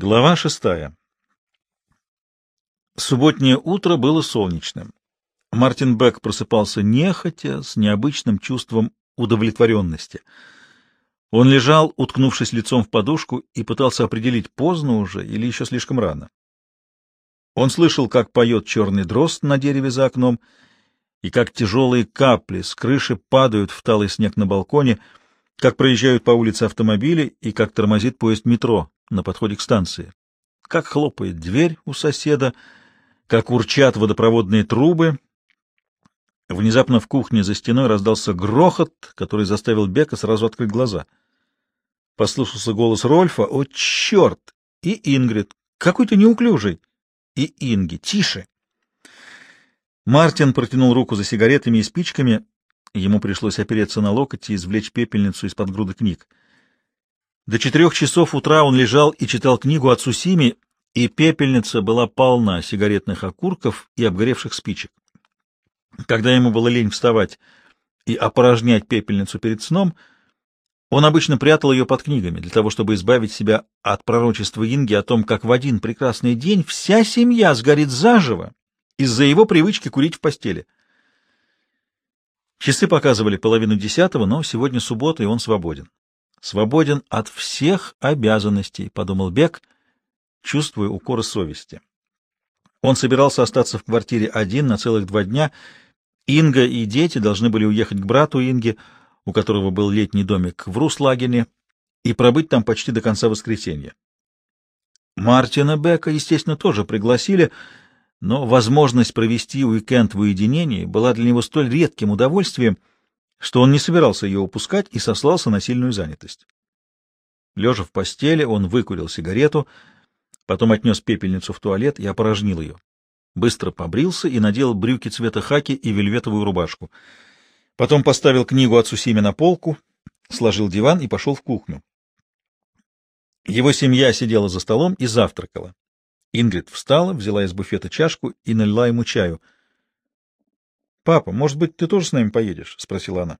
Глава шестая. Субботнее утро было солнечным. Мартин Бек просыпался нехотя, с необычным чувством удовлетворенности. Он лежал, уткнувшись лицом в подушку, и пытался определить, поздно уже или еще слишком рано. Он слышал, как поет черный дрозд на дереве за окном, и как тяжелые капли с крыши падают в талый снег на балконе, как проезжают по улице автомобили и как тормозит поезд метро на подходе к станции, как хлопает дверь у соседа, как урчат водопроводные трубы. Внезапно в кухне за стеной раздался грохот, который заставил Бека сразу открыть глаза. Послушался голос Рольфа. «О, черт!» И Ингрид. «Какой ты неуклюжий!» И Инги. «Тише!» Мартин протянул руку за сигаретами и спичками. Ему пришлось опереться на локоть и извлечь пепельницу из-под груды книг. До четырех часов утра он лежал и читал книгу от Сусими, и пепельница была полна сигаретных окурков и обгоревших спичек. Когда ему было лень вставать и опорожнять пепельницу перед сном, он обычно прятал ее под книгами, для того, чтобы избавить себя от пророчества Инги о том, как в один прекрасный день вся семья сгорит заживо из-за его привычки курить в постели. Часы показывали половину десятого, но сегодня суббота, и он свободен свободен от всех обязанностей, — подумал Бек, чувствуя укоры совести. Он собирался остаться в квартире один на целых два дня. Инга и дети должны были уехать к брату Инги, у которого был летний домик в Руслагене, и пробыть там почти до конца воскресенья. Мартина Бека, естественно, тоже пригласили, но возможность провести уикенд в уединении была для него столь редким удовольствием, что он не собирался ее упускать и сослался на сильную занятость. Лежа в постели, он выкурил сигарету, потом отнес пепельницу в туалет и опорожнил ее. Быстро побрился и надел брюки цвета хаки и вельветовую рубашку. Потом поставил книгу от Сусими на полку, сложил диван и пошел в кухню. Его семья сидела за столом и завтракала. Ингрид встала, взяла из буфета чашку и налила ему чаю — «Папа, может быть, ты тоже с нами поедешь?» — спросила она.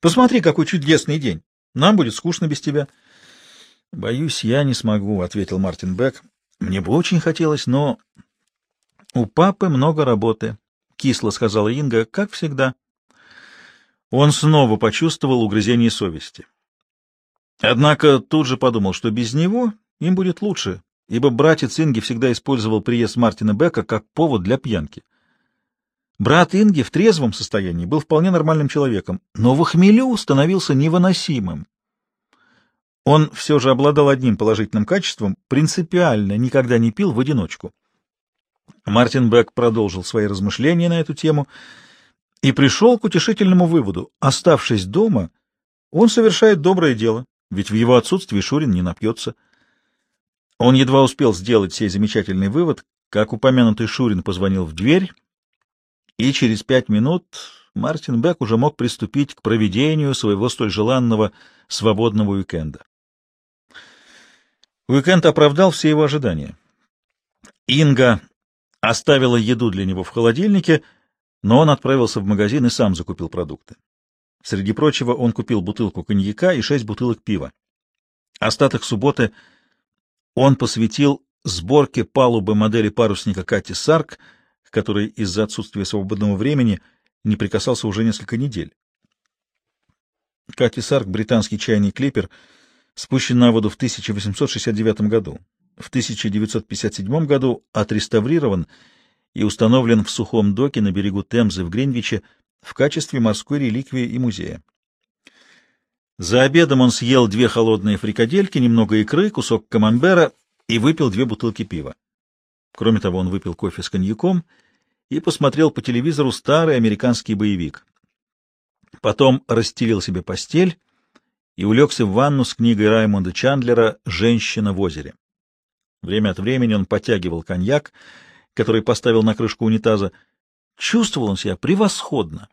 «Посмотри, какой чудесный день. Нам будет скучно без тебя». «Боюсь, я не смогу», — ответил Мартин Бек. «Мне бы очень хотелось, но...» «У папы много работы», — кисло сказала Инга, — «как всегда». Он снова почувствовал угрызение совести. Однако тут же подумал, что без него им будет лучше, ибо братец Инги всегда использовал приезд Мартина Бека как повод для пьянки. Брат Инги в трезвом состоянии был вполне нормальным человеком, но в хмелю становился невыносимым. Он все же обладал одним положительным качеством — принципиально никогда не пил в одиночку. Мартин Бек продолжил свои размышления на эту тему и пришел к утешительному выводу. Оставшись дома, он совершает доброе дело, ведь в его отсутствии Шурин не напьется. Он едва успел сделать сей замечательный вывод, как упомянутый Шурин позвонил в дверь и через пять минут Мартин Бек уже мог приступить к проведению своего столь желанного свободного уикенда. Уикенд оправдал все его ожидания. Инга оставила еду для него в холодильнике, но он отправился в магазин и сам закупил продукты. Среди прочего он купил бутылку коньяка и шесть бутылок пива. Остаток субботы он посвятил сборке палубы модели парусника Кати Сарк — который из-за отсутствия свободного времени не прикасался уже несколько недель. Кати Сарк, британский чайный клипер, спущен на воду в 1869 году. В 1957 году отреставрирован и установлен в сухом доке на берегу Темзы в Гринвиче в качестве морской реликвии и музея. За обедом он съел две холодные фрикадельки, немного икры, кусок камамбера и выпил две бутылки пива. Кроме того, он выпил кофе с коньяком и посмотрел по телевизору старый американский боевик. Потом расстелил себе постель и улегся в ванну с книгой Раймонда Чандлера «Женщина в озере». Время от времени он потягивал коньяк, который поставил на крышку унитаза. Чувствовал он себя превосходно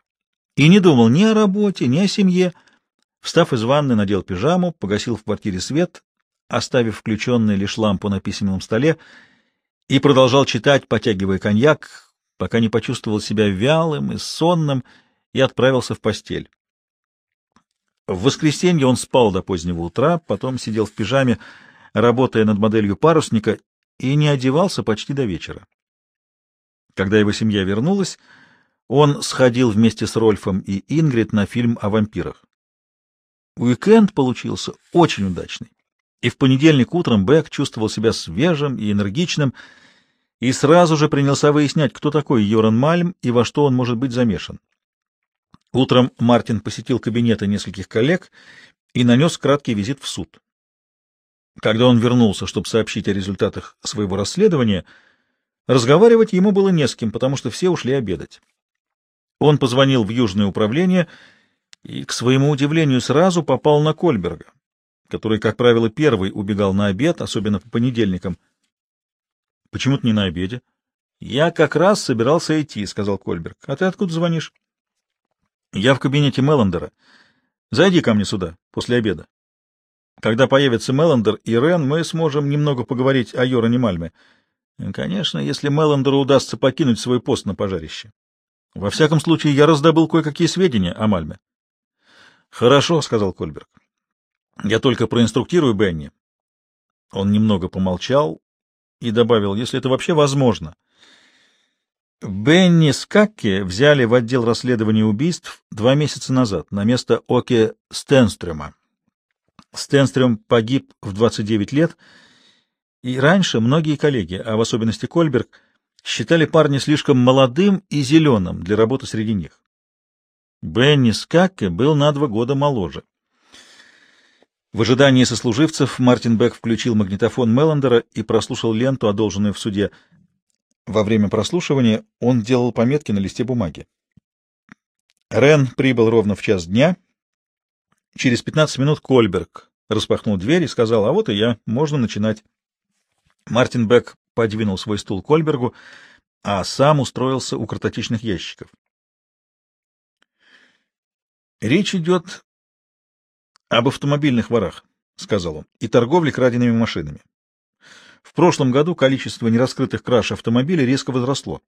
и не думал ни о работе, ни о семье. Встав из ванны, надел пижаму, погасил в квартире свет, оставив включенной лишь лампу на письменном столе, и продолжал читать, потягивая коньяк, пока не почувствовал себя вялым и сонным, и отправился в постель. В воскресенье он спал до позднего утра, потом сидел в пижаме, работая над моделью парусника, и не одевался почти до вечера. Когда его семья вернулась, он сходил вместе с Рольфом и Ингрид на фильм о вампирах. Уикенд получился очень удачный, и в понедельник утром Бек чувствовал себя свежим и энергичным, и сразу же принялся выяснять, кто такой Йоран Мальм и во что он может быть замешан. Утром Мартин посетил кабинеты нескольких коллег и нанес краткий визит в суд. Когда он вернулся, чтобы сообщить о результатах своего расследования, разговаривать ему было не с кем, потому что все ушли обедать. Он позвонил в Южное управление и, к своему удивлению, сразу попал на Кольберга, который, как правило, первый убегал на обед, особенно по понедельникам. — Почему ты не на обеде? — Я как раз собирался идти, — сказал Кольберг. — А ты откуда звонишь? — Я в кабинете Меллендера. Зайди ко мне сюда, после обеда. Когда появится Меллендер и Рен, мы сможем немного поговорить о Йороне Мальме. Конечно, если Меллендеру удастся покинуть свой пост на пожарище. Во всяком случае, я раздобыл кое-какие сведения о Мальме. — Хорошо, — сказал Кольберг. — Я только проинструктирую Бенни. Он немного помолчал и добавил, если это вообще возможно. — Бенни Скакки взяли в отдел расследования убийств два месяца назад на место Оке Стенстрема. Стенстрем погиб в 29 лет, и раньше многие коллеги, а в особенности Кольберг, считали парня слишком молодым и зеленым для работы среди них. Бенни Скакке был на два года моложе. В ожидании сослуживцев Мартин Бек включил магнитофон Меллендера и прослушал ленту, одолженную в суде. Во время прослушивания он делал пометки на листе бумаги. Рен прибыл ровно в час дня. Через 15 минут Кольберг распахнул дверь и сказал, а вот и я, можно начинать. Мартин Бек подвинул свой стул Кольбергу, а сам устроился у картотечных ящиков. Речь идет об автомобильных ворах, — сказал он, — и торговле краденными машинами. В прошлом году количество нераскрытых краж автомобилей резко возросло.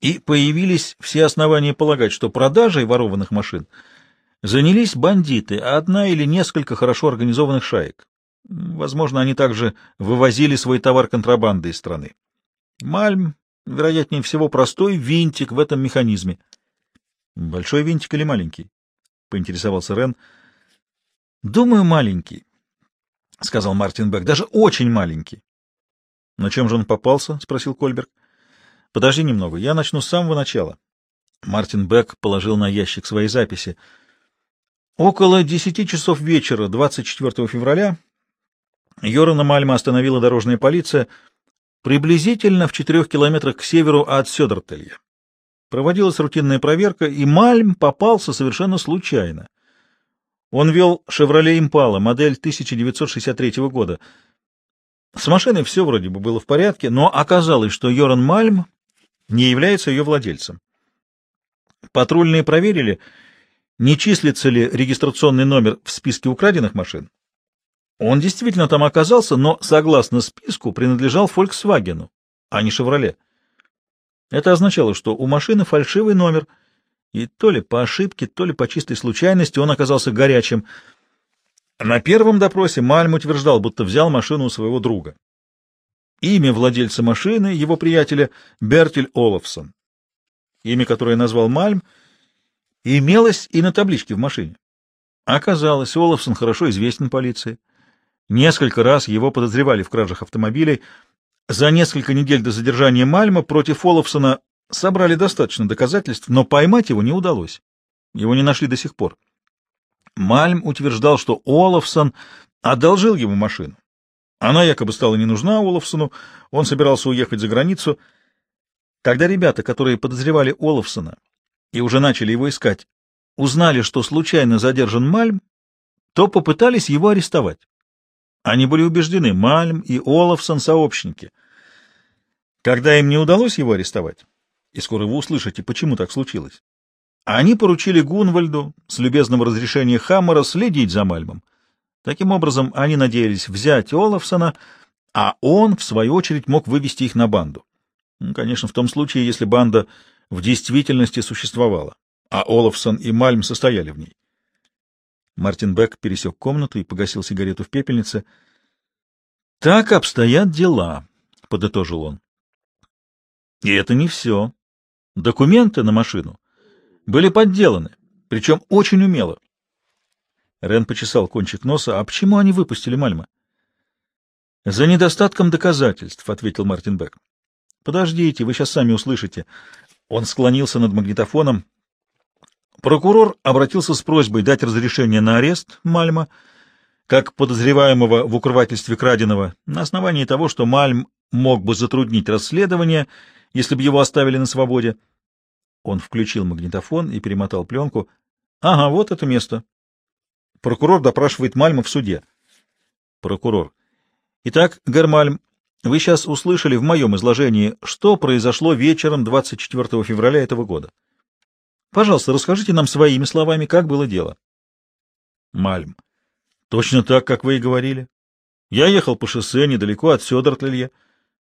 И появились все основания полагать, что продажей ворованных машин занялись бандиты, а одна или несколько хорошо организованных шаек. Возможно, они также вывозили свой товар контрабандой из страны. Мальм, вероятнее всего, простой винтик в этом механизме. — Большой винтик или маленький? — поинтересовался Рен. — Думаю, маленький. — сказал Мартин Бек, — даже очень маленький. — На чем же он попался? — спросил Кольберг. — Подожди немного, я начну с самого начала. Мартин Бек положил на ящик свои записи. Около десяти часов вечера 24 февраля Йорана Мальма остановила дорожная полиция приблизительно в четырех километрах к северу от Сёдертелья. Проводилась рутинная проверка, и Мальм попался совершенно случайно — он вел «Шевроле Импала», модель 1963 года. С машиной все вроде бы было в порядке, но оказалось, что Йоран Мальм не является ее владельцем. Патрульные проверили, не числится ли регистрационный номер в списке украденных машин. Он действительно там оказался, но, согласно списку, принадлежал Фольксвагену, а не «Шевроле». Это означало, что у машины фальшивый номер — и то ли по ошибке, то ли по чистой случайности он оказался горячим. На первом допросе Мальм утверждал, будто взял машину у своего друга. Имя владельца машины, его приятеля, Бертель Олафсон. Имя, которое назвал Мальм, имелось и на табличке в машине. Оказалось, Олафсон хорошо известен полиции. Несколько раз его подозревали в кражах автомобилей. За несколько недель до задержания Мальма против Олафсона Собрали достаточно доказательств, но поймать его не удалось. Его не нашли до сих пор. Мальм утверждал, что Олафсон одолжил ему машину. Она якобы стала не нужна Олафсону, он собирался уехать за границу. Когда ребята, которые подозревали Олафсона и уже начали его искать, узнали, что случайно задержан Мальм, то попытались его арестовать. Они были убеждены, Мальм и Олафсон — сообщники. Когда им не удалось его арестовать, и скоро вы услышите, почему так случилось. Они поручили Гунвальду с любезного разрешения Хаммера следить за Мальмом. Таким образом, они надеялись взять Олафсона, а он, в свою очередь, мог вывести их на банду. Ну, конечно, в том случае, если банда в действительности существовала, а Олафсон и Мальм состояли в ней. Мартин Бек пересек комнату и погасил сигарету в пепельнице. Так обстоят дела, подытожил он. И это не все. Документы на машину были подделаны, причем очень умело. Рен почесал кончик носа. А почему они выпустили Мальма? За недостатком доказательств, ответил Мартин Бек. Подождите, вы сейчас сами услышите. Он склонился над магнитофоном. Прокурор обратился с просьбой дать разрешение на арест Мальма, как подозреваемого в укрывательстве краденого, на основании того, что Мальм мог бы затруднить расследование, если бы его оставили на свободе. Он включил магнитофон и перемотал пленку. — Ага, вот это место. Прокурор допрашивает Мальма в суде. Прокурор. — Итак, Гермальм, вы сейчас услышали в моем изложении, что произошло вечером 24 февраля этого года. Пожалуйста, расскажите нам своими словами, как было дело. Мальм. Точно так, как вы и говорили. Я ехал по шоссе недалеко от Сёдортлелье.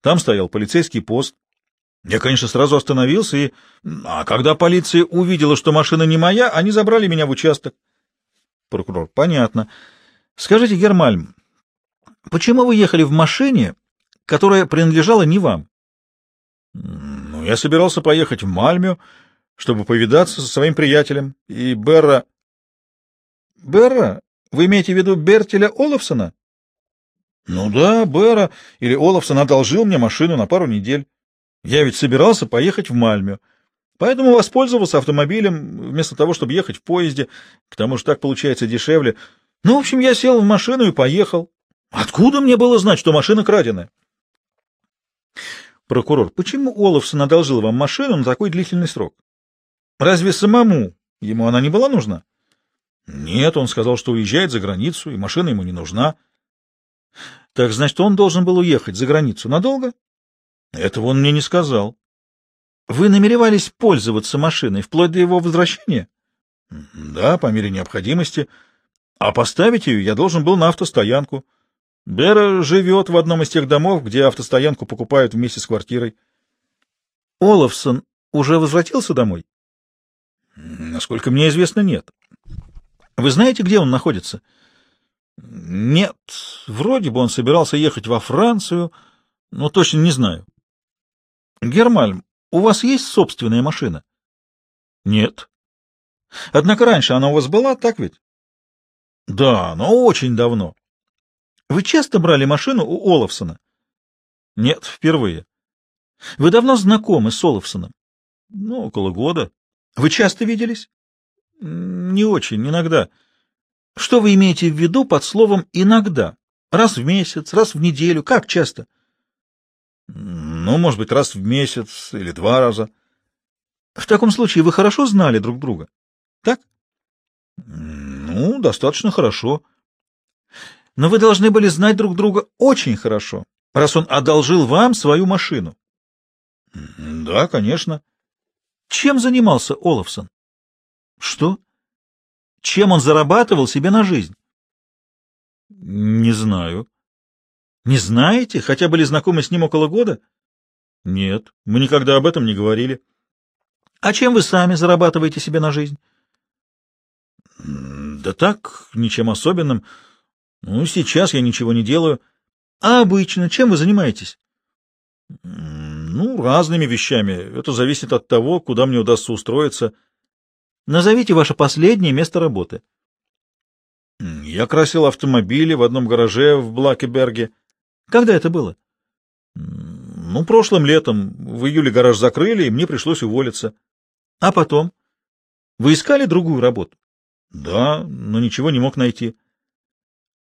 Там стоял полицейский пост. Я, конечно, сразу остановился, и... А когда полиция увидела, что машина не моя, они забрали меня в участок. Прокурор. Понятно. Скажите, Гермальм, почему вы ехали в машине, которая принадлежала не вам? Ну, я собирался поехать в Мальмю, чтобы повидаться со своим приятелем, и Берра... Берра? Вы имеете в виду Бертеля Олафсона? Ну да, Берра или Олафсон одолжил мне машину на пару недель. Я ведь собирался поехать в Мальмю, поэтому воспользовался автомобилем вместо того, чтобы ехать в поезде, к тому же так получается дешевле. Ну, в общем, я сел в машину и поехал. Откуда мне было знать, что машина краденая? Прокурор, почему Олафсон одолжил вам машину на такой длительный срок? Разве самому ему она не была нужна? Нет, он сказал, что уезжает за границу, и машина ему не нужна. Так значит, он должен был уехать за границу надолго? Этого он мне не сказал. Вы намеревались пользоваться машиной вплоть до его возвращения? Да, по мере необходимости. А поставить ее я должен был на автостоянку. Бера живет в одном из тех домов, где автостоянку покупают вместе с квартирой. Олафсон уже возвратился домой? Насколько мне известно, нет. Вы знаете, где он находится? Нет, вроде бы он собирался ехать во Францию, но точно не знаю. Гермальм, у вас есть собственная машина? Нет. Однако раньше она у вас была, так ведь? Да, но очень давно. Вы часто брали машину у Олафсона? Нет, впервые. Вы давно знакомы с Олафсоном? Ну, около года. Вы часто виделись? Не очень, иногда. Что вы имеете в виду под словом «иногда»? Раз в месяц, раз в неделю, как часто? Ну, может быть, раз в месяц или два раза. В таком случае вы хорошо знали друг друга, так? Ну, достаточно хорошо. Но вы должны были знать друг друга очень хорошо, раз он одолжил вам свою машину. Да, конечно. Чем занимался Олафсон? Что? Чем он зарабатывал себе на жизнь? Не знаю. Не знаете? Хотя были знакомы с ним около года? Нет, мы никогда об этом не говорили. А чем вы сами зарабатываете себе на жизнь? Да так, ничем особенным. Ну, сейчас я ничего не делаю. А обычно чем вы занимаетесь? Ну, разными вещами. Это зависит от того, куда мне удастся устроиться. Назовите ваше последнее место работы. Я красил автомобили в одном гараже в Блакеберге. Когда это было? Ну, прошлым летом. В июле гараж закрыли, и мне пришлось уволиться. А потом? Вы искали другую работу? Да, но ничего не мог найти.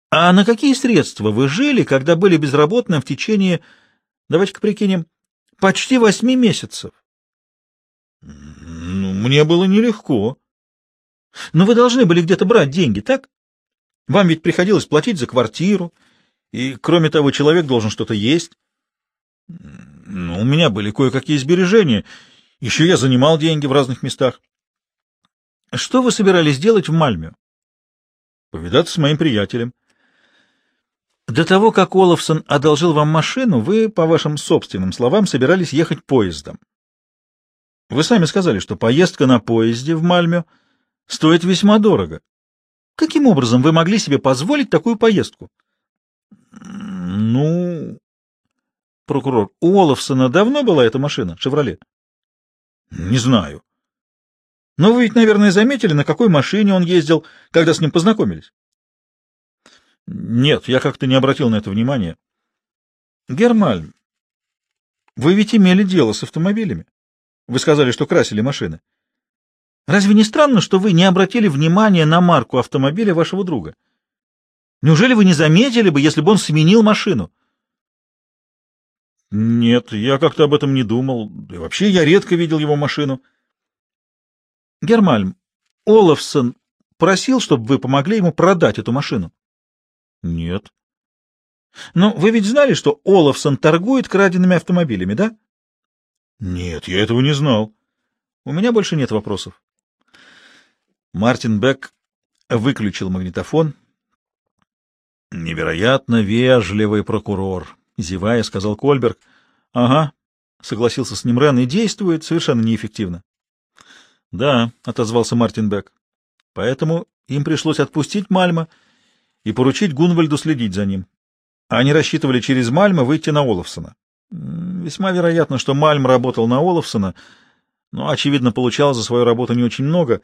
А на какие средства вы жили, когда были безработным в течение, давайте-ка прикинем, почти восьми месяцев? Ну, мне было нелегко. Но вы должны были где-то брать деньги, так? Вам ведь приходилось платить за квартиру, и, кроме того, человек должен что-то есть. Ну, у меня были кое-какие сбережения. Еще я занимал деньги в разных местах. Что вы собирались делать в Мальме? Повидаться с моим приятелем. До того, как Олафсон одолжил вам машину, вы, по вашим собственным словам, собирались ехать поездом. Вы сами сказали, что поездка на поезде в Мальме стоит весьма дорого. Каким образом вы могли себе позволить такую поездку? Ну, Прокурор, у Олафсона давно была эта машина, «Шевроле»? Не знаю. Но вы ведь, наверное, заметили, на какой машине он ездил, когда с ним познакомились? Нет, я как-то не обратил на это внимания. Гермальм, вы ведь имели дело с автомобилями. Вы сказали, что красили машины. Разве не странно, что вы не обратили внимания на марку автомобиля вашего друга? Неужели вы не заметили бы, если бы он сменил машину? Нет, я как-то об этом не думал. И вообще я редко видел его машину. Гермальм, Олафсон просил, чтобы вы помогли ему продать эту машину? Нет. Но вы ведь знали, что Олафсон торгует краденными автомобилями, да? Нет, я этого не знал. У меня больше нет вопросов. Мартин Бек выключил магнитофон. Невероятно вежливый прокурор, зевая, сказал Кольберг. Ага, согласился с ним Рен, и действует совершенно неэффективно. Да, отозвался Мартин Бек. Поэтому им пришлось отпустить Мальма и поручить Гунвальду следить за ним. Они рассчитывали через Мальма выйти на Олафсона. Весьма вероятно, что Мальм работал на Олафсона, но, очевидно, получал за свою работу не очень много,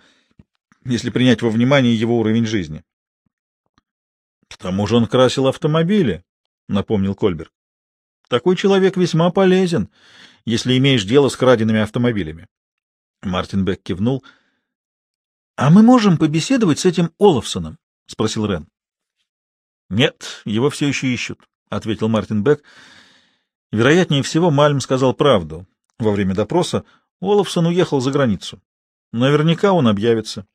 если принять во внимание его уровень жизни. — К тому же он красил автомобили, — напомнил Кольберг. — Такой человек весьма полезен, если имеешь дело с краденными автомобилями. Мартин Бек кивнул. — А мы можем побеседовать с этим Олафсоном? — спросил Рен. — Нет, его все еще ищут, — ответил Мартин Бек. Вероятнее всего, Мальм сказал правду. Во время допроса Олафсон уехал за границу. Наверняка он объявится.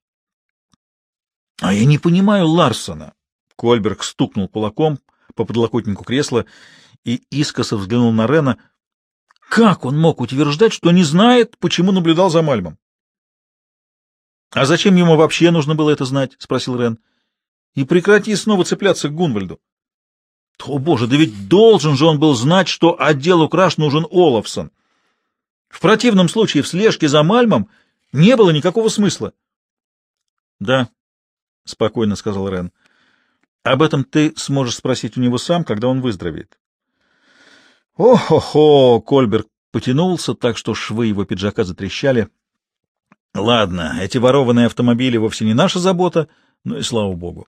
— А я не понимаю Ларсона. Кольберг стукнул кулаком по подлокотнику кресла и искоса взглянул на Рена. Как он мог утверждать, что не знает, почему наблюдал за Мальмом? — А зачем ему вообще нужно было это знать? — спросил Рен. — И прекрати снова цепляться к Гунвальду. — О, боже, да ведь должен же он был знать, что отделу краж нужен Олафсон. В противном случае в слежке за Мальмом не было никакого смысла. — Да, — спокойно сказал Рен. — Об этом ты сможешь спросить у него сам, когда он выздоровеет. О-хо-хо! Кольберг потянулся так, что швы его пиджака затрещали. Ладно, эти ворованные автомобили вовсе не наша забота, но и слава богу.